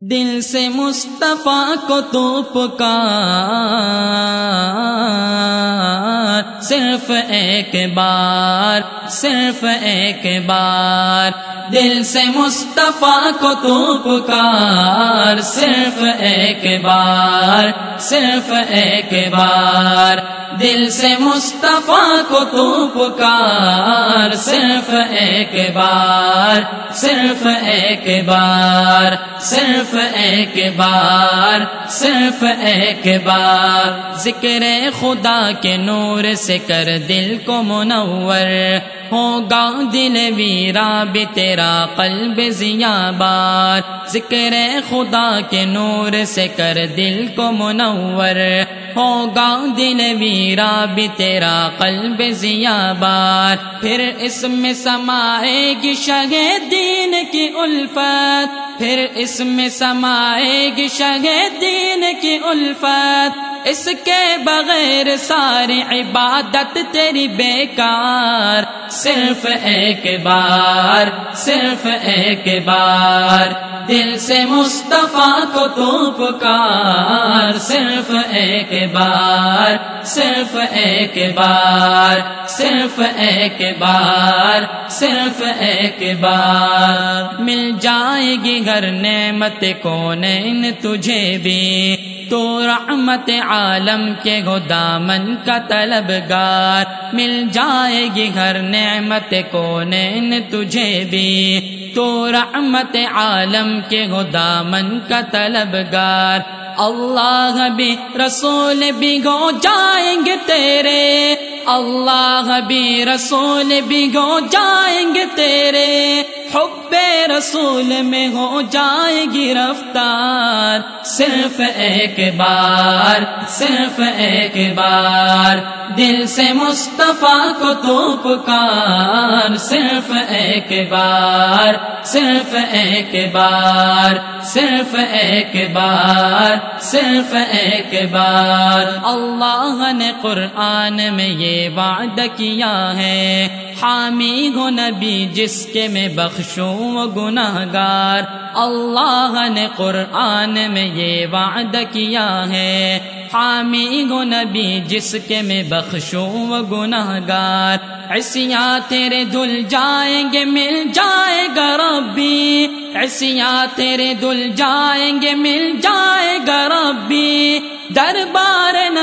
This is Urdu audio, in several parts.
دل سے مصطفیٰ کو تو پکار صرف ایک بار، صرف ایک بار۔ دل سے مصطفیٰ کو تو پکار۔ صرف ایک بار، صرف ایک بار۔ دل سے مصطفیٰ کو تو پکار۔ صرف ایک بار، صرف ایک بار۔ صرف ایک بار، صرف ایک بار۔ ذکر خدا کے نور سے کر دل کو منور ہوگا دل ویرا بھی تیرا قلب زیابار ذکر خدا کے نور سے کر دل کو منور ہوگا دل ویرا بھی تیرا قلب زیابار پھر اس میں سمائے گی شگ دین کی الفت۔ پھر اس میں سمائے گی شگ دین کی الفت۔ اس کے بغیر ساری عبادت تیری بیکار صرف ایک بار، صرف ایک بار۔ دل سے مصطفیٰ کو تو پکار، صرف ایک بار، صرف ایک بار، صرف ایک بار، صرف ایک بار۔ مل جائے گی گھر نعمت کون تجھے بھی۔ تو رحمت عالم کے گو دامن کا طلبگار مل جائے گی گھر نعمت کون تجھے بھی۔ تو رحمت عالم کے گو دامن کا طلبگار اللہ بھی رسول بھی گو جائیں گے تیرے۔ اللہ بھی رسول بھی گو جائیں گے تیرے۔ حب رسول میں ہو جائے گی رفتار، صرف ایک بار، صرف ایک بار۔ دل سے مصطفیٰ کو تو پکار، صرف ایک بار، صرف ایک بار، صرف ایک بار، صرف ایک بار۔ اللہ نے قرآن میں یہ وعدہ کیا ہے، حامی گو نبی جس کے میں بخشوں گناہ گار اللہ نے قرآن میں یہ وعدہ کیا ہے۔ حامی گو نبی جس کے میں بخشوں گناہ گار ایسیا تیرے دل جائیں گے، مل جائے گا ربی۔ ایسیا تیرے دل جائیں گے، مل جائے گا ربی۔ دربار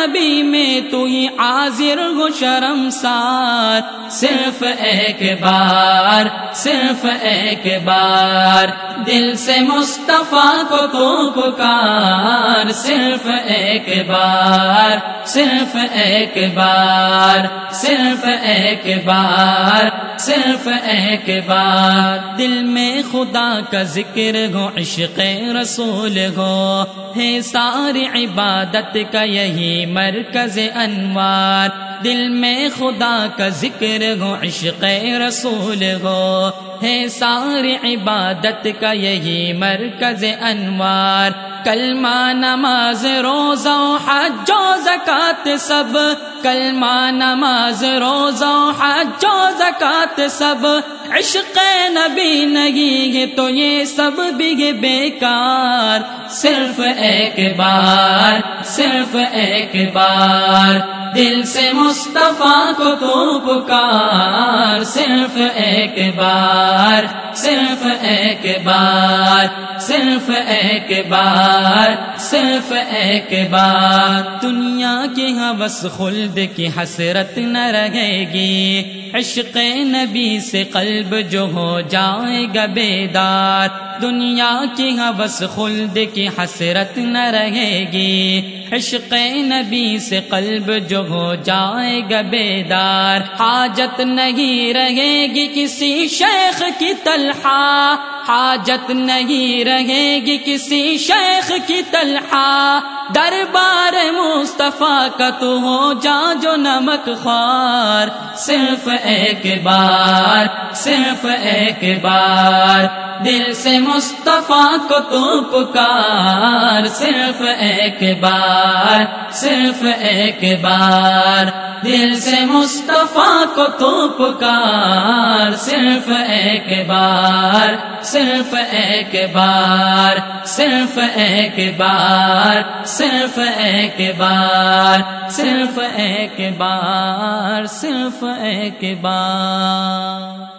نبی میں تو ہی حاضر ہو شرم سار صرف ایک بار، صرف ایک بار۔ دل سے مصطفیٰ کو تو پکار صرف ایک بار، صرف ایک بار۔ صرف ایک بار صرف ایک بار دل میں خدا کا ذکر ہو، عشق رسول ہو، ہے ساری عبادت کا یہی مرکز انوار۔ دل میں خدا کا ذکر ہو، عشق رسول ہو، ہے ساری عبادت کا یہی مرکز انوار۔ کلمہ نماز روزہ حج و زکات سب، کلمہ نماز روزہ حج و زکات سب۔ عشق نبی نہیں ہے تو یہ سب بھی بیکار۔ صرف ایک بار، صرف ایک بار۔ دل سے مصطفیٰ کو تو پکار۔ صرف ایک بار۔ صرف ایک بار، صرف ایک بار، صرف ایک بار۔ دنیا کی حوث خلد کی حسرت نہ رہے گی۔ عشق نبی سے قلب جو ہو جائے گا بیدار۔ دنیا کی حوث خلد کی حسرت نہ رہے گی۔ عشق نبی سے قلب جو ہو جائے گا بیدار۔ حاجت نہیں رہے گی کسی شیخ کی طلحہ حاجت نہیں رہے گی کسی شیخ کی طلحہ۔ دربار مصطفیٰ کا تو ہو جا جو نمک خوار۔ صرف ایک بار، صرف ایک بار۔ دل سے مصطفیٰ کو تو پکار۔ صرف ایک بار، صرف ایک بار۔ دل سے مصطفیٰ کو تو پکار۔ صرف ایک بار، صرف ایک بار، صرف ایک بار، صرف ایک بار، صرف ایک بار، صرف ایک بار۔